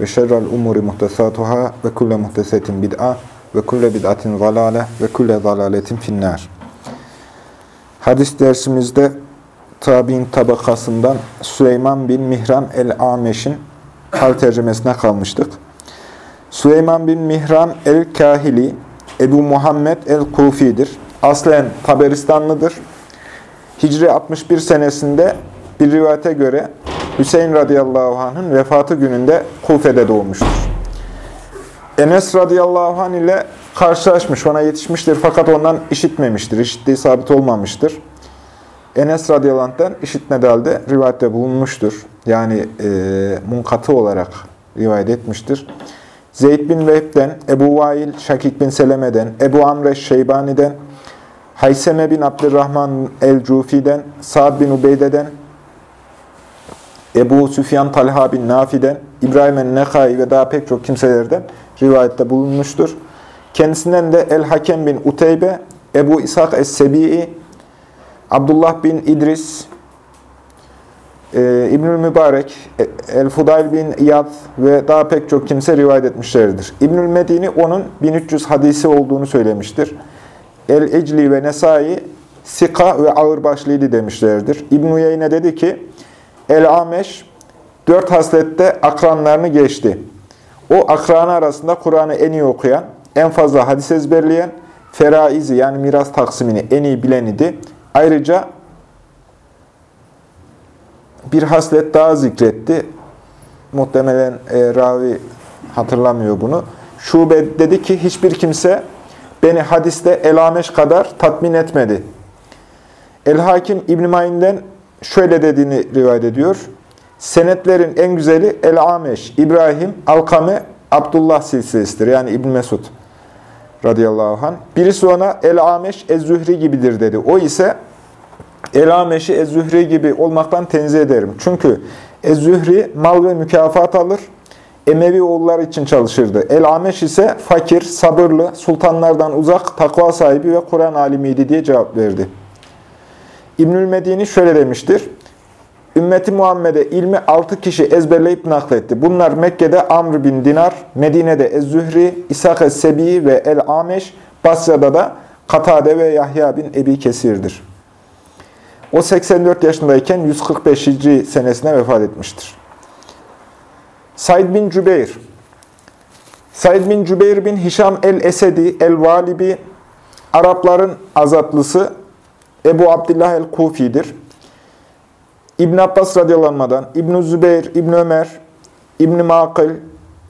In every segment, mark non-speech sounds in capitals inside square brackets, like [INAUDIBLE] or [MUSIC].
ve şerrel umuri muhtesatuhâ ve kulle muhtesetin bid'a ve kulle bid'atin zalâle ve kulle zalâletin finnâr. Hadis dersimizde tabi'in tabakasından Süleyman bin Mihran el-Ameş'in hal tercümesine kalmıştık. Süleyman bin Mihran el-Kahili, Ebu Muhammed el-Kufi'dir. Aslen Taberistanlıdır. Hicri 61 senesinde bir rivayete göre Hüseyin radıyallahu anh'ın vefatı gününde Kufe'de doğmuştur. Enes radıyallahu anh ile karşılaşmış, ona yetişmiştir fakat ondan işitmemiştir. İşittiği sabit olmamıştır. Enes radıyallahu anh'den işitmedi halde rivayette bulunmuştur. Yani e, munkatı olarak rivayet etmiştir. Zeyd bin Vehb'den, Ebu Vail, Şakik bin Seleme'den, Ebu Amreş Şeybani'den, Hayseme bin Abdurrahman el-Cufi'den, Sa'd bin Ubeyde'den, Ebu Süfyan Talha bin Nafi'den, İbrahim el-Nekai ve daha pek çok kimselerden rivayette bulunmuştur. Kendisinden de El-Hakem bin Uteybe, Ebu İshak es-Sebi'i, Abdullah bin İdris, e, İbnül Mübarek, El-Fudayl bin İyad ve daha pek çok kimse rivayet etmişlerdir. İbnül Medini onun 1300 hadisi olduğunu söylemiştir. El-Ecli ve Nesai, Sika ve ağırbaşlıydı demişlerdir. İbn-i dedi ki, El-Ameş dört haslette akranlarını geçti. O akranı arasında Kur'an'ı en iyi okuyan, en fazla hadis ezberleyen, feraizi yani miras taksimini en iyi bilen idi. Ayrıca bir haslet daha zikretti. Muhtemelen e, ravi hatırlamıyor bunu. Şube dedi ki hiçbir kimse beni hadiste El-Ameş kadar tatmin etmedi. El-Hakim İbn-i Mayin'den şöyle dediğini rivayet ediyor. Senetlerin en güzeli El-Ameş, İbrahim, Alkame, Abdullah silsilesidir. Yani İbn Mesud radıyallahu anh. Birisi ona El-Ameş, Ez-Zühri gibidir dedi. O ise El-Ameş'i Ez-Zühri gibi olmaktan tenzih ederim. Çünkü Ez-Zühri mal ve mükafat alır. Emevi oğullar için çalışırdı. El-Ameş ise fakir, sabırlı, sultanlardan uzak, takva sahibi ve Kur'an alimiydi diye cevap verdi. İbnül Medini şöyle demiştir. Ümmeti Muhammed'e ilmi altı kişi ezberleyip nakletti. Bunlar Mekke'de Amr bin Dinar, Medine'de Ez-Zühri, İshak Es-Sebi ve El-Ameş, Basra'da da Katade ve Yahya bin Ebi Kesir'dir. O 84 yaşındayken 145 Hicri senesine vefat etmiştir. Said bin Cübeyr Said bin Cübeyr bin Hişam el-Esedi, el-Valibi, Arapların azatlısı Ebu Abdullah el-Kufi'dir. İbn Abbas radıyallahu İbn Zübeyir, İbn Ömer, İbn Makil,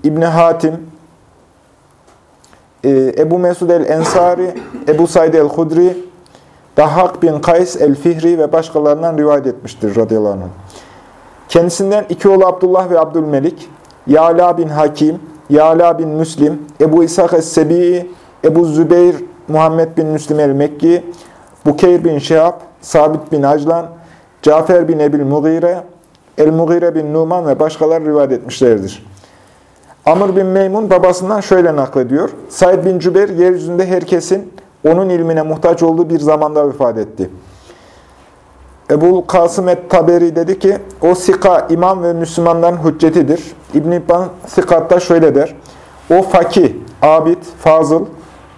İbn Hatim, Ebu Mesud el-Ensari, Ebu Said el-Hudri, Dahhak bin Kays el-Fihri ve başkalarından rivayet etmiştir radıyallahu anh. Kendisinden iki oğlu Abdullah ve Abdülmelik, Yala bin Hakim, Yala bin Müslim, Ebu İshak es-Sebi'i, Ebu Zübeyir, Muhammed bin Müslim el-Mekki, Bukeyr bin Şehab, Sabit bin Aclan, Cafer bin Ebil Mughire, El-Mughire bin Numan ve başkaları rivayet etmişlerdir. Amr bin Meymun babasından şöyle naklediyor. Said bin Cübeyr yeryüzünde herkesin onun ilmine muhtaç olduğu bir zamanda vefat etti. Ebu Kasım et-Taberi dedi ki, o Sika imam ve Müslümanların hüccetidir. İbn-i İbban Sikat'ta şöyle der, o fakih, abid, fazıl,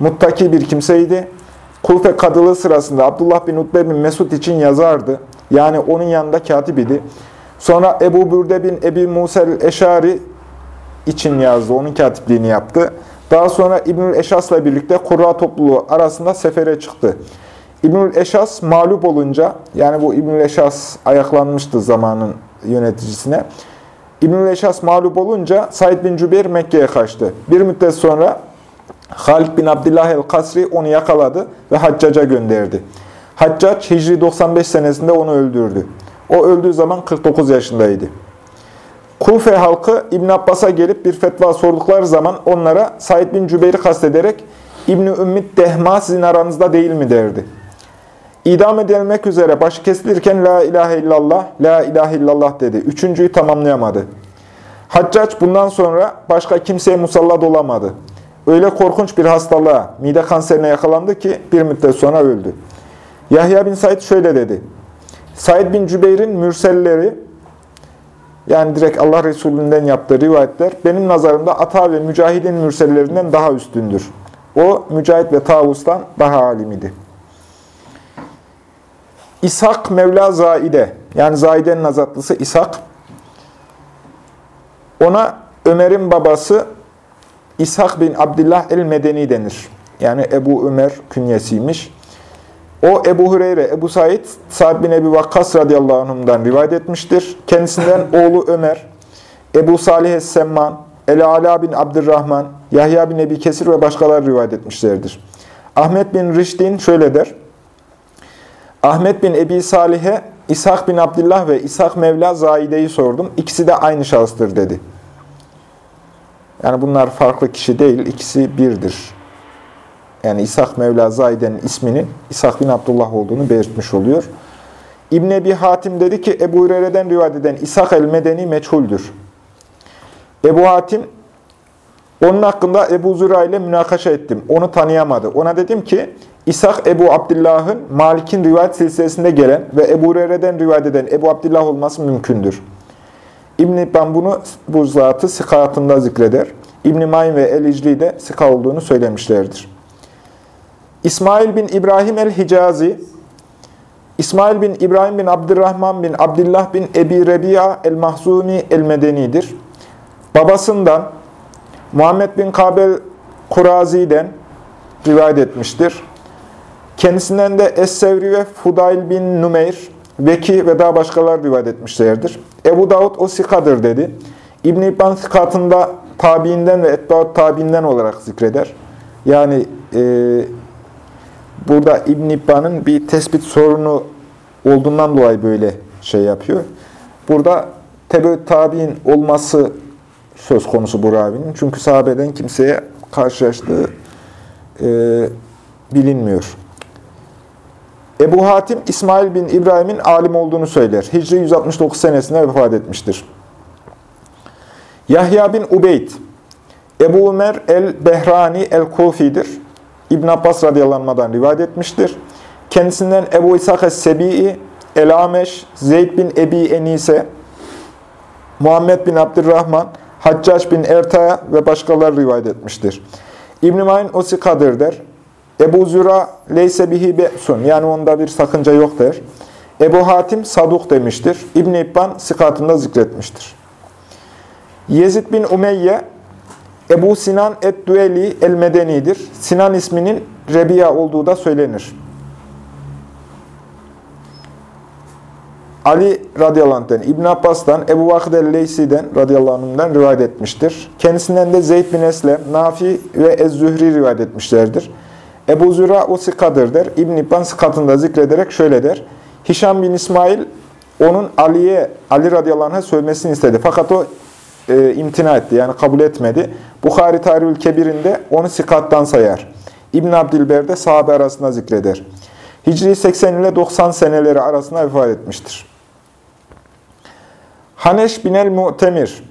muttaki bir kimseydi. Kufe kadılığı sırasında Abdullah bin Utbe bin Mesud için yazardı. Yani onun yanında katip idi. Sonra Ebu Bürde bin Ebi Musel Eşari için yazdı. Onun katipliğini yaptı. Daha sonra İbnül Eşas'la birlikte Kurra topluluğu arasında sefere çıktı. İbnül Eşas mağlup olunca, yani bu İbnül Eşas ayaklanmıştı zamanın yöneticisine. İbnül Eşas mağlup olunca Said bin Cübeyr Mekke'ye kaçtı. Bir müddet sonra Halid bin Abdullah el-Kasri onu yakaladı ve Haccac'a gönderdi. Haccac Hicri 95 senesinde onu öldürdü. O öldüğü zaman 49 yaşındaydı. Kufe halkı İbn Abbas'a gelip bir fetva sordukları zaman onlara Said bin Cübeyr'i kastederek İbn Ümmit Dehma sizin aranızda değil mi derdi. İdam edilmek üzere başı kesilirken La ilahe illallah, La ilahe illallah dedi. Üçüncüyü tamamlayamadı. Haccac bundan sonra başka kimseye musallat olamadı. Öyle korkunç bir hastalığa, mide kanserine yakalandı ki bir müddet sonra öldü. Yahya bin Said şöyle dedi. Said bin Cübeyr'in mürselleri, yani direkt Allah Resulü'nden yaptığı rivayetler, benim nazarımda Ata ve Mücahid'in mürsellerinden daha üstündür. O, Mücahit ve Tavus'tan daha alim idi. İshak Mevla Zaide, yani Zaide'nin azatlısı İshak, ona Ömer'in babası İshak bin Abdullah el-Medeni denir. Yani Ebu Ömer künyesiymiş. O Ebu Hureyre, Ebu Said, Sa'd bin Ebi Vakkas radıyallahu anhum'dan rivayet etmiştir. Kendisinden [LAUGHS] oğlu Ömer, Ebu Salih es-Semman, El-Ala bin Abdurrahman, Yahya bin Ebi Kesir ve başkaları rivayet etmişlerdir. Ahmet bin Rişdin şöyle der. Ahmet bin Ebi Salih'e İshak bin Abdullah ve İshak Mevla Zaide'yi sordum. İkisi de aynı şahıstır dedi. Yani bunlar farklı kişi değil, ikisi birdir. Yani İshak Mevla Zaide'nin isminin İshak bin Abdullah olduğunu belirtmiş oluyor. İbn Ebi Hatim dedi ki Ebu Hureyre'den rivayet eden İshak el-Medeni meçhuldür. Ebu Hatim onun hakkında Ebu Züra ile münakaşa ettim. Onu tanıyamadı. Ona dedim ki İshak Ebu Abdullah'ın Malik'in rivayet silsilesinde gelen ve Ebu Hureyre'den rivayet eden Ebu Abdullah olması mümkündür. İbn-i bunu bu zatı sıkatında zikreder. İbn-i Mayn ve El-İcli de sıka olduğunu söylemişlerdir. İsmail bin İbrahim el-Hicazi, İsmail bin İbrahim bin Abdurrahman bin Abdullah bin Ebi Rebi'a el-Mahzuni el-Medeni'dir. Babasından Muhammed bin Kabel Kurazi'den rivayet etmiştir. Kendisinden de Es-Sevri ve Fudayl bin Numeyr, Veki ve daha başkaları rivayet etmişlerdir. Ebu Davud o sikadır dedi. İbn-i İbban sikatında tabiinden ve etbaut tabiinden olarak zikreder. Yani e, burada İbn İbban'ın bir tespit sorunu olduğundan dolayı böyle şey yapıyor. Burada tebe tabiin olması söz konusu bu ravinin. Çünkü sahabeden kimseye karşılaştığı e, bilinmiyor. Ebu Hatim, İsmail bin İbrahim'in alim olduğunu söyler. Hicri 169 senesinde vefat etmiştir. Yahya bin Ubeyd, Ebu Ömer el-Behrani el-Kufi'dir. İbn Abbas radıyallahu rivayet etmiştir. Kendisinden Ebu İshak es-Sebi'i, El-Ameş, Zeyd bin Ebi Enise, Muhammed bin Abdurrahman, Haccac bin Erta'ya ve başkaları rivayet etmiştir. İbn-i Mayn o sikadır der. Ebu Züra leyse bihi be'sun yani onda bir sakınca yok der. Ebu Hatim saduk demiştir. İbn İbban sıkatında zikretmiştir. Yezid bin Umeyye Ebu Sinan et-Düeli el-Medeni'dir. Sinan isminin Rebiya olduğu da söylenir. Ali radıyallahu İbn Abbas'tan, Ebu Vakid el-Leysi'den radıyallahu rivayet etmiştir. Kendisinden de Zeyd bin Eslem, Nafi ve Ez-Zühri rivayet etmişlerdir. Ebu Züra o sikadır der. İbn İbban sıkatında zikrederek şöyle der. Hişam bin İsmail onun Ali'ye, Ali radıyallahu anh'a söylemesini istedi. Fakat o e, imtina etti. Yani kabul etmedi. Bukhari Tarihül Kebir'inde onu sikattan sayar. İbn Abdilber de sahabe arasında zikreder. Hicri 80 ile 90 seneleri arasında vefat etmiştir. Haneş bin el-Mu'temir.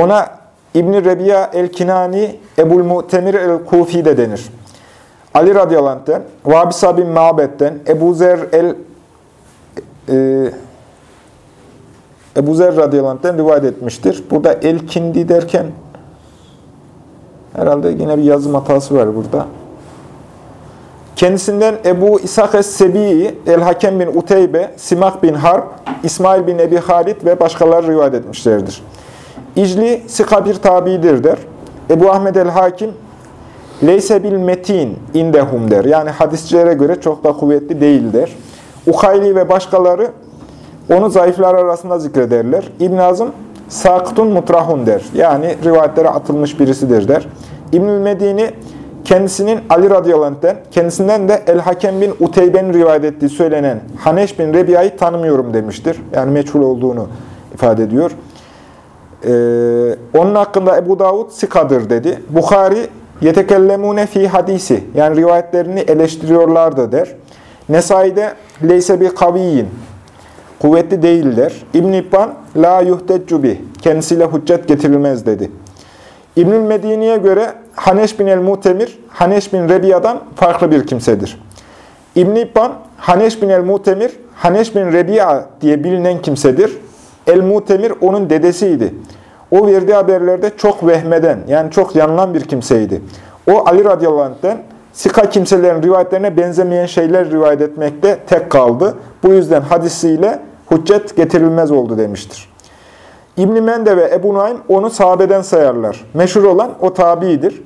Ona İbn-i Rebiya el-Kinani, Ebul Mu'temir el-Kufi de denir. Ali radıyallahu Vabisa bin Ma'bet'ten, Ebu Zer el e, Ebu Zer radıyallahu rivayet etmiştir. Burada el-kindi derken herhalde yine bir yazım hatası var burada. Kendisinden Ebu İshak es-Sebi'i, El-Hakem bin Uteybe, Simak bin Harp, İsmail bin Ebi Halid ve başkaları rivayet etmişlerdir. İcli sika bir tabidir der. Ebu Ahmed el-Hakim Leyse bil metin indehum der. Yani hadisçilere göre çok da kuvvetli değildir. Ukayli ve başkaları onu zayıflar arasında zikrederler. İbn Azım saktun mutrahun der. Yani rivayetlere atılmış birisidir der. İbnül Medini kendisinin Ali radıyallahu kendisinden de El-Hakem bin Uteybe'nin rivayet ettiği söylenen Haneş bin Rebiya'yı tanımıyorum demiştir. Yani meçhul olduğunu ifade ediyor. Ee, onun hakkında Ebu Davud sikadır dedi. Bukhari yetekellemune fi hadisi yani rivayetlerini eleştiriyorlardı der. Nesai'de leyse bir kaviyin kuvvetli değildir. İbn İbban la yuhteccu bih kendisiyle hüccet getirilmez dedi. İbnül Medini'ye göre Haneş bin el-Mutemir, Haneş bin Rebiya'dan farklı bir kimsedir. İbn İbban, Haneş bin el-Mutemir, Haneş bin Rebiya diye bilinen kimsedir. El-Mutemir onun dedesiydi. O verdiği haberlerde çok vehmeden, yani çok yanılan bir kimseydi. O Ali radıyallahu anh'ten Sika kimselerin rivayetlerine benzemeyen şeyler rivayet etmekte tek kaldı. Bu yüzden hadisiyle hüccet getirilmez oldu demiştir. İbn-i Mende ve Ebu Naim onu sahabeden sayarlar. Meşhur olan o tabiidir.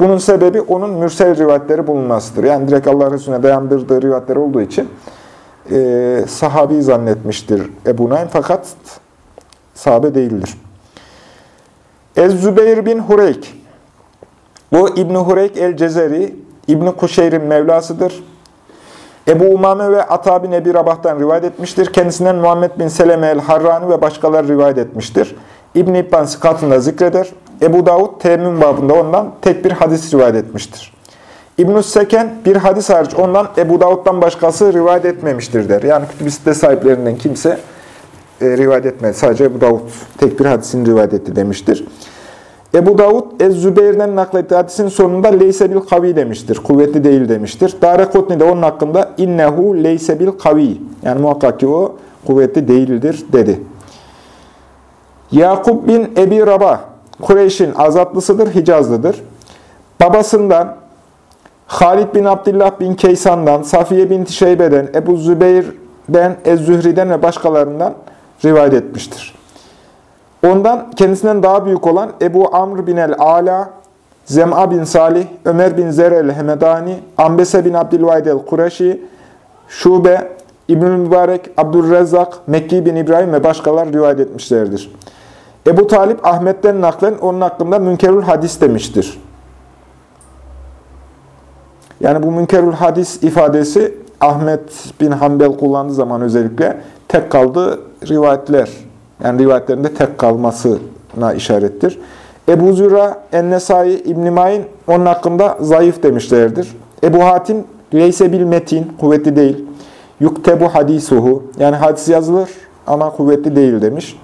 Bunun sebebi onun mürsel rivayetleri bulunmasıdır. Yani direkt Allah Resulüne dayandırdığı rivayetler olduğu için e, sahabi zannetmiştir Ebu Naim fakat sahabe değildir. Ez-Zübeyir bin Hureyk Bu İbn Hureyk el-Cezeri İbn Kuşeyr'in Mevlasıdır. Ebu Umame ve Ata bin Ebi Rabah'tan rivayet etmiştir. Kendisinden Muhammed bin Seleme el-Harrani ve başkaları rivayet etmiştir. İbn İbban sıkatında zikreder. Ebu Davud teyemmüm babında ondan tek bir hadis rivayet etmiştir. İbn-i Seken bir hadis hariç ondan Ebu Davud'dan başkası rivayet etmemiştir der. Yani kütüb site sahiplerinden kimse e, rivayet etmedi. Sadece Ebu Davud tek bir hadisini rivayet etti demiştir. Ebu Davud Ez-Zübeyir'den naklettiği hadisin sonunda leyse bil kavi demiştir. Kuvvetli değil demiştir. Darekotni de onun hakkında innehu leyse bil kavi. Yani muhakkak ki o kuvvetli değildir dedi. Yakub bin Ebi Rabah Kureyş'in azatlısıdır, Hicazlıdır. Babasından Halid bin Abdullah bin Keysan'dan, Safiye bin Şeybe'den, Ebu Zübeyir'den, Ez-Zühri'den ve başkalarından rivayet etmiştir. Ondan kendisinden daha büyük olan Ebu Amr bin el-Ala, Zem'a bin Salih, Ömer bin Zer el-Hemedani, Ambese bin Abdülvahid el-Kureşi, Şube, İbnül Mübarek, Abdülrezzak, Mekki bin İbrahim ve başkalar rivayet etmişlerdir. Ebu Talip Ahmet'ten naklen onun hakkında münkerül hadis demiştir. Yani bu münkerül hadis ifadesi Ahmet bin Hanbel kullandığı zaman özellikle tek kaldığı rivayetler yani rivayetlerinde tek kalmasına işarettir. Ebu Züra, Ennesai, İbn-i Mayin onun hakkında zayıf demişlerdir. Ebu Hatim, Leyse bil metin, kuvvetli değil. Yuktebu hadisuhu, yani hadis yazılır ama kuvvetli değil demiş.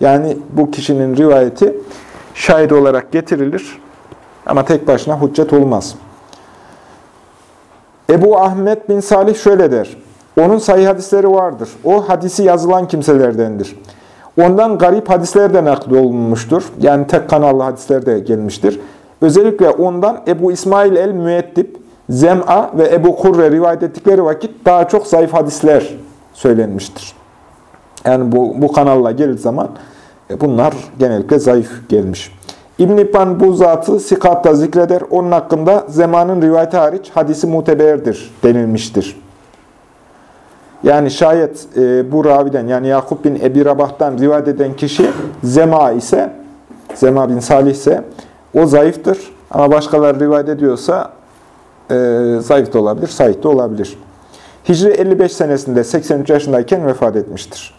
Yani bu kişinin rivayeti şahit olarak getirilir ama tek başına hüccet olmaz. Ebu Ahmet bin Salih şöyle der. Onun sahih hadisleri vardır. O hadisi yazılan kimselerdendir. Ondan garip hadisler de nakli olunmuştur. Yani tek kanallı hadisler de gelmiştir. Özellikle ondan Ebu İsmail el-Müeddib, Zem'a ve Ebu Kurre rivayet ettikleri vakit daha çok zayıf hadisler söylenmiştir. Yani bu, bu kanalla geldiği zaman e, bunlar genellikle zayıf gelmiş. İbn-i İbban bu zatı sikatta zikreder. Onun hakkında zamanın rivayeti hariç hadisi muteberdir denilmiştir. Yani şayet e, bu raviden yani Yakup bin Ebi Rabah'tan rivayet eden kişi Zema ise, Zema bin Salih ise o zayıftır. Ama başkaları rivayet ediyorsa e, zayıf da olabilir, sahih de olabilir. Hicri 55 senesinde 83 yaşındayken vefat etmiştir.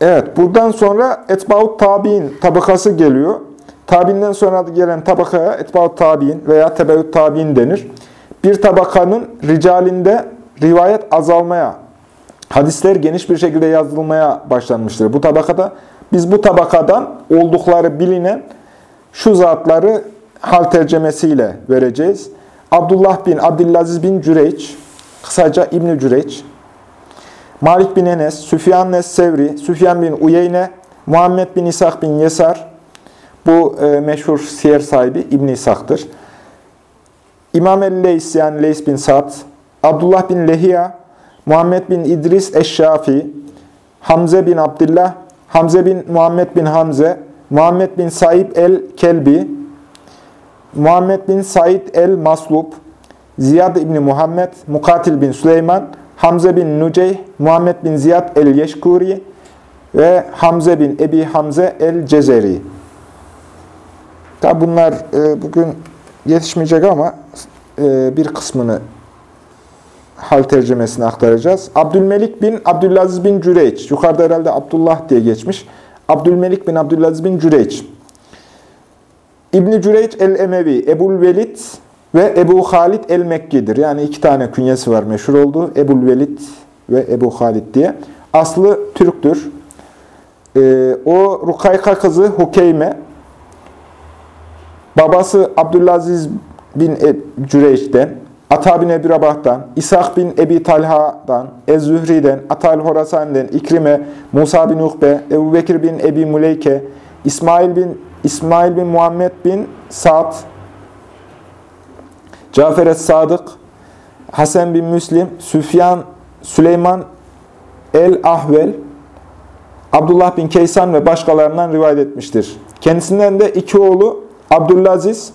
Evet, buradan sonra Etbaut Tabi'in tabakası geliyor. Tabi'inden sonra gelen tabakaya Etbaut Tabi'in veya Tebeut Tabi'in denir bir tabakanın ricalinde rivayet azalmaya, hadisler geniş bir şekilde yazılmaya başlanmıştır. Bu tabakada biz bu tabakadan oldukları bilinen şu zatları hal tercemesiyle vereceğiz. Abdullah bin Abdülaziz bin Cüreyç, kısaca İbn Cüreyç, Malik bin Enes, Süfyan Nes Sevri, Süfyan bin Uyeyne, Muhammed bin İshak bin Yesar, bu e, meşhur siyer sahibi İbn İshak'tır. İmam el-Leys yani Leys bin Sa'd, Abdullah bin Lehiya, Muhammed bin İdris Eşşafi, Hamze bin Abdullah, Hamze bin Muhammed bin Hamze, Muhammed bin Said el-Kelbi, Muhammed bin Said el-Maslub, Ziyad İbni Muhammed, Mukatil bin Süleyman, Hamze bin Nuceyh, Muhammed bin Ziyad el-Yeşkuri ve Hamze bin Ebi Hamze el-Cezeri. Tabi bunlar e, bugün yetişmeyecek ama e, bir kısmını hal tercümesini aktaracağız. Abdülmelik bin Abdülaziz bin Cüreyç. Yukarıda herhalde Abdullah diye geçmiş. Abdülmelik bin Abdülaziz bin Cüreyç. İbni Cüreyç el-Emevi, Ebul Velid ve Ebu Halid el-Mekki'dir. Yani iki tane künyesi var meşhur oldu. Ebul Velid ve Ebu Halid diye. Aslı Türktür. Ee, o Rukayka kızı Hukeyme. Babası Abdülaziz bin Cüreyç'ten, Ata bin Ebi Rabah'tan, İshak bin Ebi Talha'dan, Ez-Zühri'den, Atal Horasan'den, İkrime, Musa bin Uhbe, Ebu Bekir bin Ebi Muleyke, İsmail bin İsmail bin Muhammed bin Sa'd, Cafer es-Sadık, Hasan bin Müslim, Süfyan, Süleyman el-Ahvel, Abdullah bin Keysan ve başkalarından rivayet etmiştir. Kendisinden de iki oğlu Abdülaziz,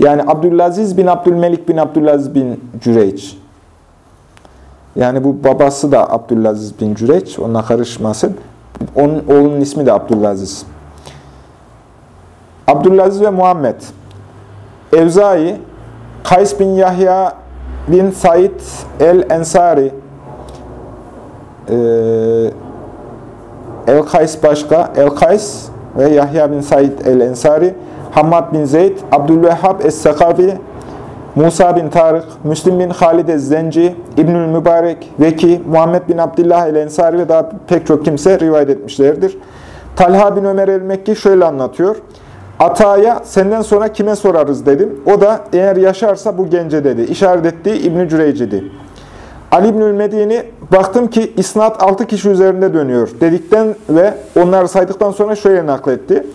yani Abdülaziz bin Abdülmelik bin Abdülaziz bin Cüreyç. Yani bu babası da Abdülaziz bin Cüreyç, onunla karışmasın. Onun oğlunun ismi de Abdülaziz. Abdülaziz ve Muhammed. Evzai, Kays bin Yahya bin Said el-Ensari, ee, El-Kays başka, El-Kays ve Yahya bin Said el-Ensari, Hammad bin Zeyd, Abdülvehhab es-Sekafi, Musa bin Tarık, Müslim bin Halid ez-Zenci, İbnül Mübarek, Veki, Muhammed bin Abdullah el-Ensari ve daha pek çok kimse rivayet etmişlerdir. Talha bin Ömer el-Mekki şöyle anlatıyor. Ata'ya senden sonra kime sorarız dedim. O da eğer yaşarsa bu gence dedi. İşaret ettiği İbn-i Cüreyci'di. Ali İbnül Medini baktım ki isnat 6 kişi üzerinde dönüyor dedikten ve onları saydıktan sonra şöyle nakletti.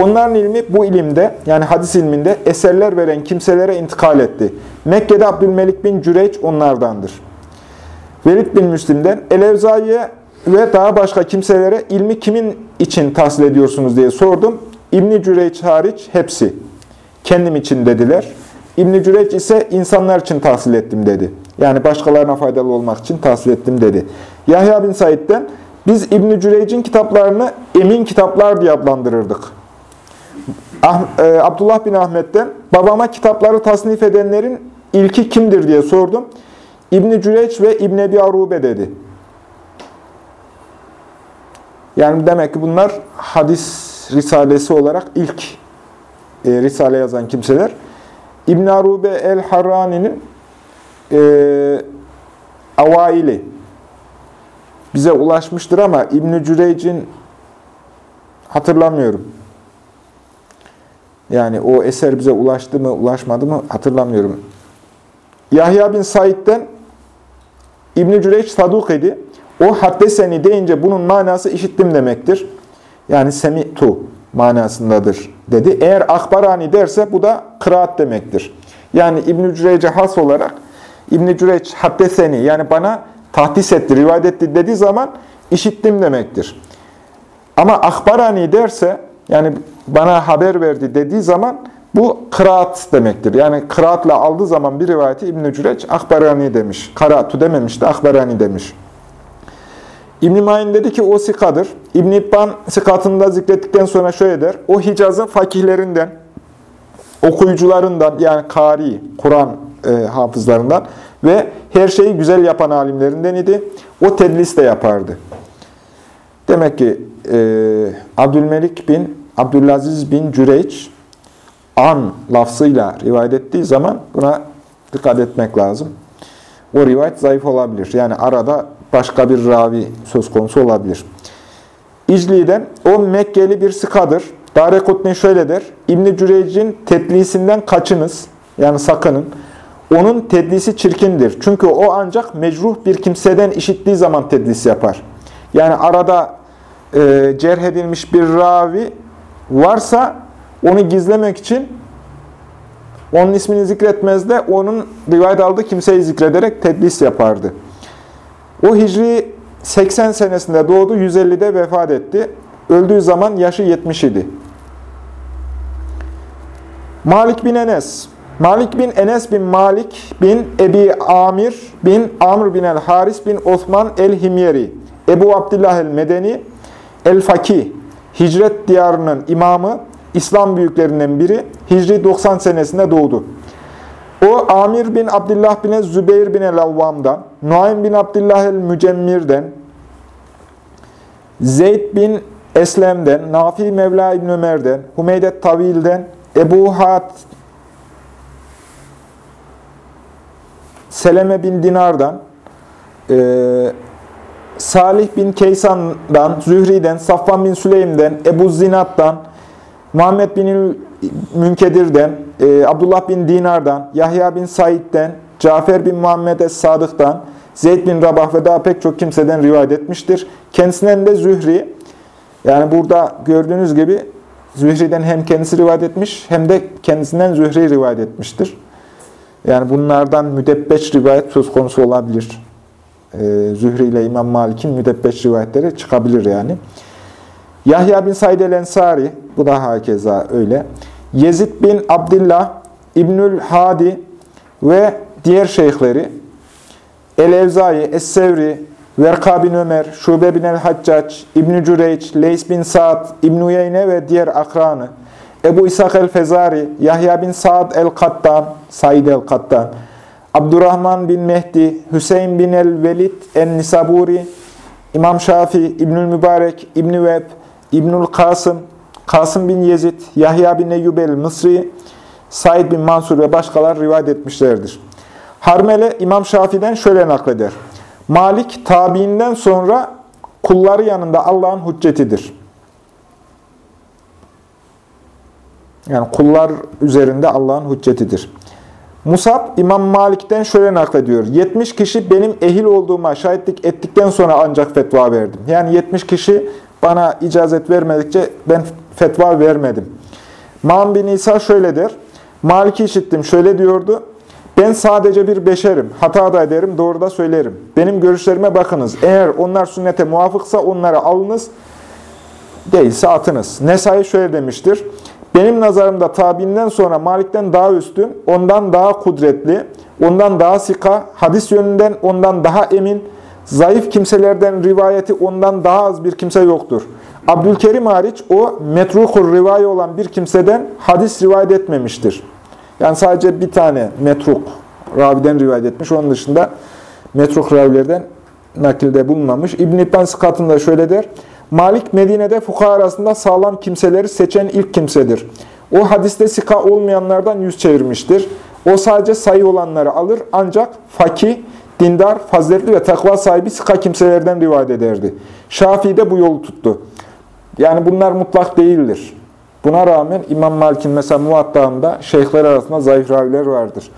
Onların ilmi bu ilimde yani hadis ilminde eserler veren kimselere intikal etti. Mekke'de Abdülmelik bin Cüreyç onlardandır. Velid bin Müslim'den Elevzai'ye ve daha başka kimselere ilmi kimin için tahsil ediyorsunuz diye sordum. İbn-i Cüreyç hariç hepsi. Kendim için dediler. İbn-i Cüreyç ise insanlar için tahsil ettim dedi. Yani başkalarına faydalı olmak için tahsil ettim dedi. Yahya bin Said'den biz İbn-i Cüreyç'in kitaplarını emin kitaplar diye adlandırırdık. Ah, e, Abdullah bin Ahmet'ten babama kitapları tasnif edenlerin ilki kimdir diye sordum. İbn-i Cüreyç ve İbn Ebi Arube dedi. Yani demek ki bunlar hadis risalesi olarak ilk e, risale yazan kimseler. İbn Arube el-Harrani'nin e, availi bize ulaşmıştır ama İbn Cüreyc'in hatırlamıyorum. Yani o eser bize ulaştı mı, ulaşmadı mı hatırlamıyorum. Yahya bin Said'den İbn Cüreyç saduk idi. O haddeseni deyince bunun manası işittim demektir. Yani semi'tu manasındadır dedi. Eğer akbarani derse bu da kıraat demektir. Yani İbn-i Cüreyce has olarak İbn-i Cüreyç haddeseni yani bana tahdis etti, rivayet etti dediği zaman işittim demektir. Ama akbarani derse yani bana haber verdi dediği zaman bu kıraat demektir. Yani kıraatla aldığı zaman bir rivayeti İbn-i Cüreç akbarani demiş. Karatu dememiş de akbarani demiş. İbn-i Mayin dedi ki o sikadır. İbn-i İbban sikatında zikrettikten sonra şöyle der. O Hicaz'ın fakihlerinden, okuyucularından yani kari, Kur'an e, hafızlarından ve her şeyi güzel yapan alimlerinden idi. O tedlis de yapardı. Demek ki e, Abdülmelik bin Abdülaziz bin Cüreyç an lafzıyla rivayet ettiği zaman buna dikkat etmek lazım. O rivayet zayıf olabilir. Yani arada başka bir ravi söz konusu olabilir. İcli'den o Mekkeli bir sıkadır. Darekutni şöyle der. İbn-i Cüreyc'in tedlisinden kaçınız. Yani sakının. Onun tedlisi çirkindir. Çünkü o ancak mecruh bir kimseden işittiği zaman tedlis yapar. Yani arada e, cerh edilmiş bir ravi varsa onu gizlemek için onun ismini zikretmez de onun rivayet aldığı kimseyi zikrederek tedlis yapardı. O Hicri 80 senesinde doğdu, 150'de vefat etti. Öldüğü zaman yaşı 70 idi. Malik bin Enes. Malik bin Enes bin Malik bin Ebi Amir bin Amr bin el-Haris bin Osman el-Himyeri. Ebu Abdullah el-Medeni el-Fakih. Hicret diyarının imamı, İslam büyüklerinden biri. Hicri 90 senesinde doğdu. O Amir bin Abdullah bin Zübeyir bin el-Avvam'dan, Nuaym bin Abdullah el-Mücemmir'den, Zeyd bin Eslem'den, Nafi Mevla İbn Ömer'den, Hümeydet Tavil'den, Ebu Hat Seleme bin Dinar'dan, e, Salih bin Keysan'dan, Zühri'den, Safvan bin Süleym'den, Ebu Zinat'tan, Muhammed bin Münkedir'den, e, Abdullah bin Dinar'dan, Yahya bin Said'den, Cafer bin Muhammed Es-Sadık'tan, Zeyd bin Rabah ve daha pek çok kimseden rivayet etmiştir. Kendisinden de Zühri, yani burada gördüğünüz gibi Zühri'den hem kendisi rivayet etmiş hem de kendisinden Zühri rivayet etmiştir. Yani bunlardan müdebbeç rivayet söz konusu olabilir. Ee, Zühri ile İmam Malik'in müdebbeç rivayetleri çıkabilir yani. Yahya bin Said el-Ensari, bu da hakeza öyle. Yezid bin Abdullah, İbnül Hadi ve diğer şeyhleri, El-Evzai, Es-Sevri, Verka bin Ömer, Şube bin el-Haccac, İbn-i Cüreyç, Leys bin Sa'd, İbn-i Uyeyne ve diğer akranı, Ebu İshak el-Fezari, Yahya bin Sa'd el-Kattan, Said el-Kattan, Abdurrahman bin Mehdi, Hüseyin bin el-Velid el-Nisaburi, İmam Şafi, İbnül Mübarek, İbn-i Veb, İbnül Kasım, Kasım bin Yezid, Yahya bin Eyyub el-Mısri, Said bin Mansur ve başkalar rivayet etmişlerdir. Harmele İmam Şafi'den şöyle nakleder. Malik tabiinden sonra kulları yanında Allah'ın hüccetidir. Yani kullar üzerinde Allah'ın hüccetidir. Musab İmam Malik'ten şöyle naklediyor. 70 kişi benim ehil olduğuma şahitlik ettikten sonra ancak fetva verdim. Yani 70 kişi bana icazet vermedikçe ben fetva vermedim. Ma'am bin İsa şöyle der. Malik'i işittim şöyle diyordu. Ben sadece bir beşerim. Hata da ederim, doğru da söylerim. Benim görüşlerime bakınız. Eğer onlar sünnete muvafıksa onları alınız. Değilse atınız. Nesai şöyle demiştir. Benim nazarımda tabiinden sonra Malik'ten daha üstün, ondan daha kudretli, ondan daha sika, hadis yönünden ondan daha emin, zayıf kimselerden rivayeti ondan daha az bir kimse yoktur. Abdülkerim hariç o metrukur rivaye olan bir kimseden hadis rivayet etmemiştir. Yani sadece bir tane metruk raviden rivayet etmiş. Onun dışında metruk ravilerden nakilde bulunmamış. İbn-i İbban sıkatında şöyle der. Malik Medine'de fukaha arasında sağlam kimseleri seçen ilk kimsedir. O hadiste sika olmayanlardan yüz çevirmiştir. O sadece sayı olanları alır ancak fakih, dindar, faziletli ve takva sahibi sika kimselerden rivayet ederdi. Şafii de bu yolu tuttu. Yani bunlar mutlak değildir. Buna rağmen İmam Malik'in mesela muvattağında şeyhler arasında zayıf raviler vardır.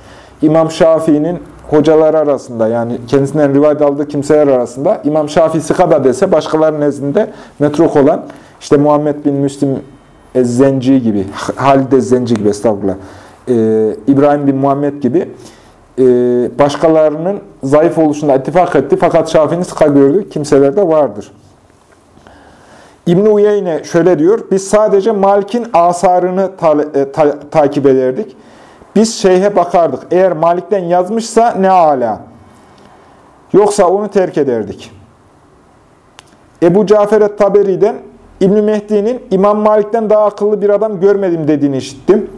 İmam Şafii'nin hocalar arasında yani kendisinden rivayet aldığı kimseler arasında İmam Şafii sıkada dese başkalarının nezdinde metruk olan işte Muhammed bin Müslim Ezzenci gibi, Halid Ezzenci gibi estağfurullah, ee, İbrahim bin Muhammed gibi e, başkalarının zayıf oluşunda ittifak etti fakat Şafii'nin sıka gördüğü kimseler de vardır. İbn-i Uyeyne şöyle diyor, biz sadece Malik'in asarını ta ta takip ederdik. Biz şeyhe bakardık. Eğer Malik'ten yazmışsa ne ala. Yoksa onu terk ederdik. Ebu Cafer et-Taberi'den İbn-i Mehdi'nin İmam Malik'ten daha akıllı bir adam görmedim dediğini işittim.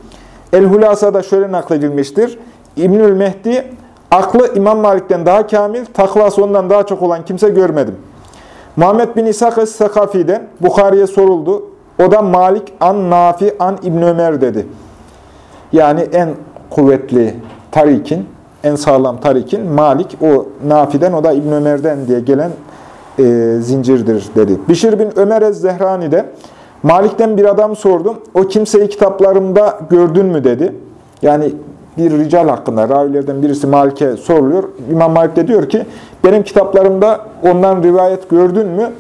El-Hulasa'da şöyle nakledilmiştir. İbnül Mehdi, aklı İmam Malik'ten daha kamil, takvası ondan daha çok olan kimse görmedim. Muhammed bin İshak es-Sekafi'den Bukhari'ye soruldu. O da Malik an Nafi an İbn Ömer dedi. Yani en kuvvetli tarikin, en sağlam tarikin Malik, o Nafi'den, o da İbn Ömer'den diye gelen e, zincirdir dedi. Bişir bin Ömer ez-Zehrani'de Malik'ten bir adam sordum. O kimseyi kitaplarımda gördün mü dedi. Yani bir rical hakkında, ravilerden birisi Malik'e soruluyor. İmam Malik de diyor ki, benim kitaplarımda ondan rivayet gördün mü?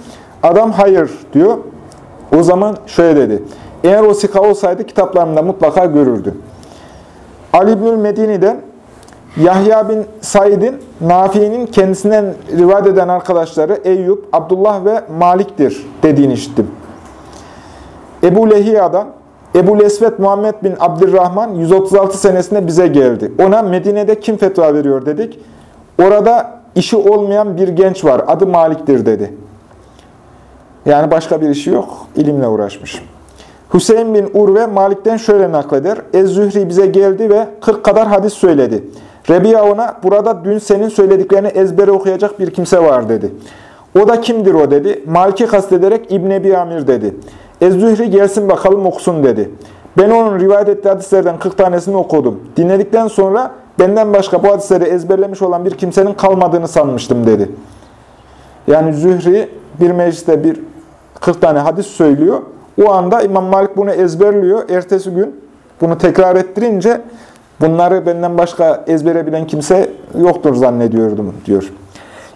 Adam hayır diyor. O zaman şöyle dedi. Eğer o sika olsaydı kitaplarımda mutlaka görürdü. Ali İbnül Medini'den Yahya bin Said'in Nafi'nin kendisinden rivayet eden arkadaşları Eyüp, Abdullah ve Malik'tir dediğini işittim. Ebu Lehiya'dan Ebu Lesvet Muhammed bin Abdurrahman 136 senesinde bize geldi. Ona Medine'de kim fetva veriyor dedik. Orada işi olmayan bir genç var. Adı Malik'tir dedi. Yani başka bir işi yok. ilimle uğraşmış. Hüseyin bin Urve Malik'ten şöyle nakleder. Ez-Zühri bize geldi ve 40 kadar hadis söyledi. Rebiya ona burada dün senin söylediklerini ezbere okuyacak bir kimse var dedi. O da kimdir o dedi. Malik'i kastederek İbn Ebi Amir dedi. Ez-Zühri gelsin bakalım okusun dedi. Ben onun rivayet ettiği hadislerden 40 tanesini okudum. Dinledikten sonra benden başka bu hadisleri ezberlemiş olan bir kimsenin kalmadığını sanmıştım dedi. Yani Zühri bir mecliste bir 40 tane hadis söylüyor. O anda İmam Malik bunu ezberliyor. Ertesi gün bunu tekrar ettirince bunları benden başka ezbere bilen kimse yoktur zannediyordum diyor.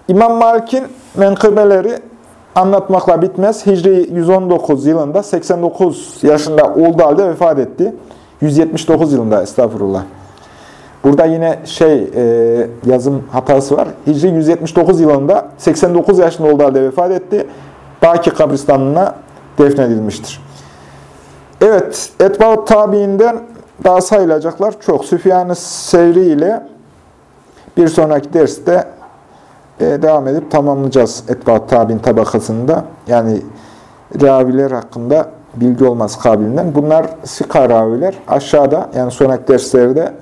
İmam Malik'in menkıbeleri anlatmakla bitmez. Hicri 119 yılında 89 yaşında olduğu halde vefat etti. 179 yılında estağfurullah. Burada yine şey e, yazım hatası var. Hicri 179 yılında 89 yaşında olduğu halde vefat etti. Baki kabristanlığına defnedilmiştir. Evet, Etbaut tabiinden daha sayılacaklar çok. Süfyan-ı Sevri ile bir sonraki derste e, devam edip tamamlayacağız Etbaut tabiin tabakasında. Yani raviler hakkında bilgi olmaz kabilinden. Bunlar sika raviler. Aşağıda yani sonraki derslerde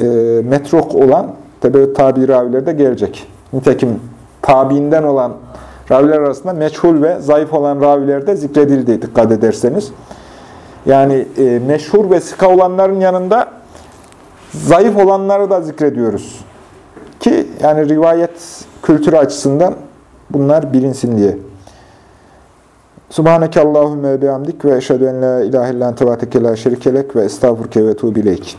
e, metruk olan tabi tabi raviler de gelecek. Nitekim tabiinden olan raviler arasında meçhul ve zayıf olan raviler de zikredildi dikkat ederseniz. Yani e, meşhur ve sika olanların yanında zayıf olanları da zikrediyoruz. Ki yani rivayet kültürü açısından bunlar bilinsin diye. Subhaneke Allahümme bihamdik ve eşhedü en la ilahe illan tevateke la şerikelek ve estağfurke ve tuğbileyk.